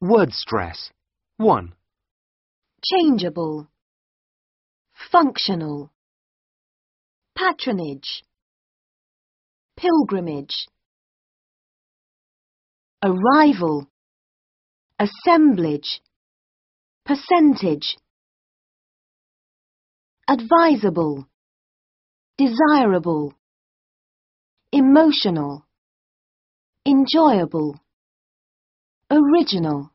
Word stress. 1. changeable, functional, patronage, pilgrimage, arrival, assemblage, percentage, advisable, desirable, emotional, enjoyable, original.